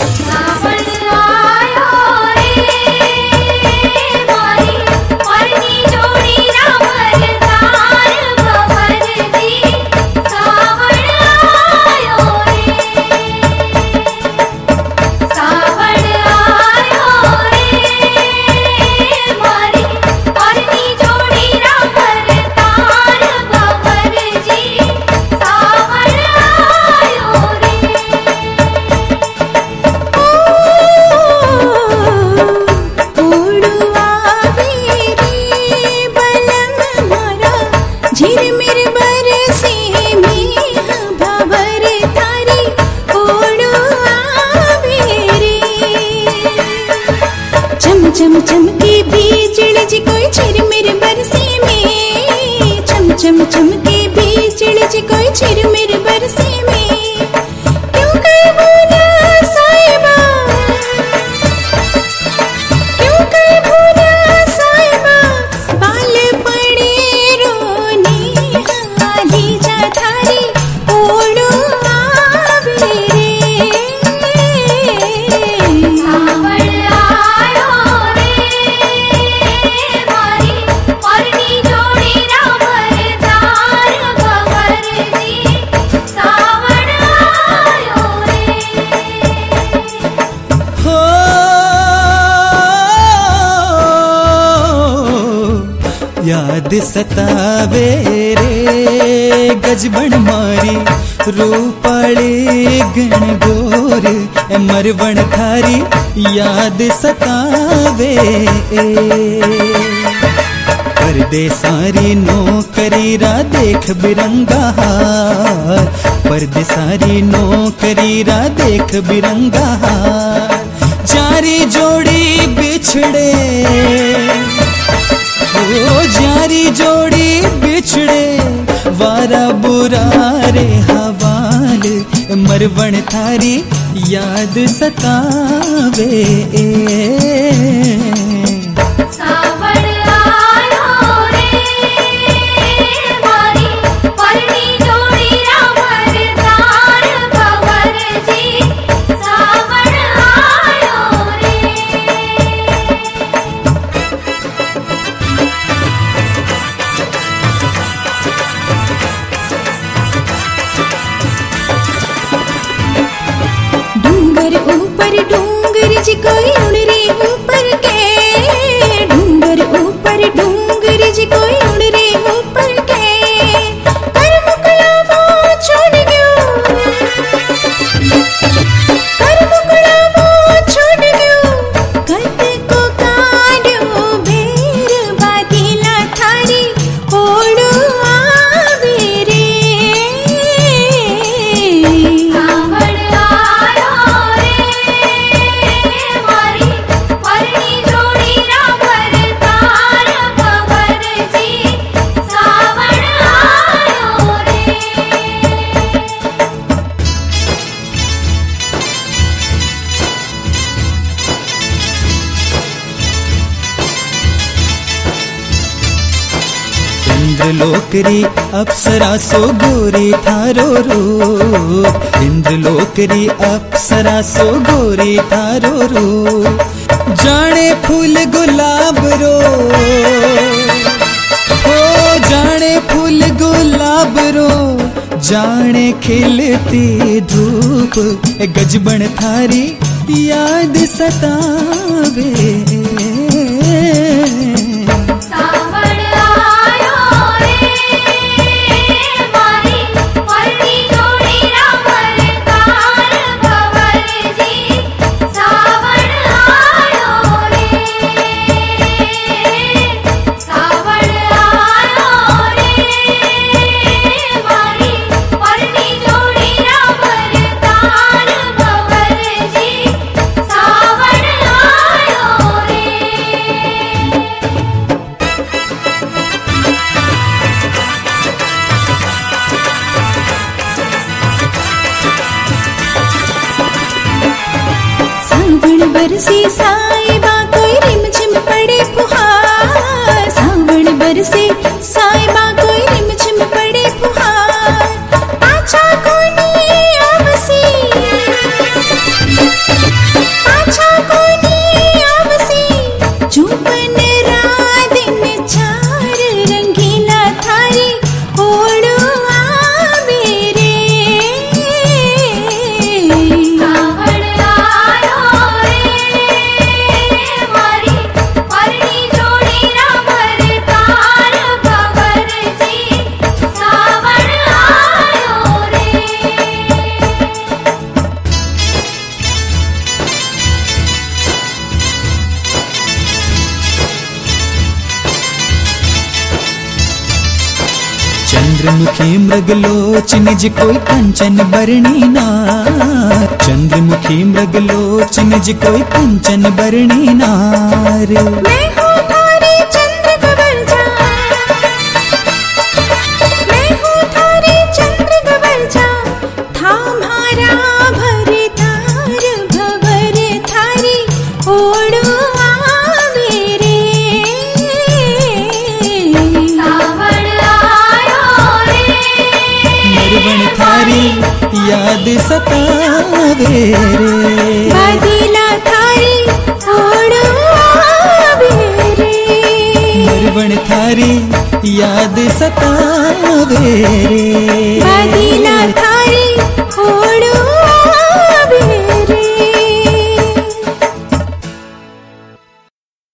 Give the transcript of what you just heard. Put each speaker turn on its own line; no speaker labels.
啊 चम चम के बिजली जी कोई झिरमिर बरसे में। चम चम चमके भी जी कोई मेरे बरसे में।
याद रे। गजबण मारी रूपाळे गण गोर। मरवण थारी, याद सतावे परदेसारी नौकरी रा देख बिरंगा परदेसारी नौकरी रा देख बिरंगा जारी जोड़ी बिछड़े बुरा रे हवाल मरवण थारी याद सतावे। इंद्र लोकरी अप्सरा सो गोरी थारो रो इंद्र लोकरी अप्सरा सो गोरी थारो रो। जाने फूल गुलाब रो। हो, जाने फूल गुलाब रो। जाने खिलती धूप, गजबन थारी याद सतावे।
बरसे साई बा कोई रिमझिम पड़े पुहार। साबाम्िम् बरसे साई बा
चंद्रमुखी मृगलोचन निज कोई कंचन बरणी नार चंद्रमुखी मृगलोचन निज कोई कंचन बरणी नार
मैं हूँ थारी याद सतावे रे। बदिला थारी रे।
मरवण थारी याद सतावे रे।
बदिला थारी
ओड़ो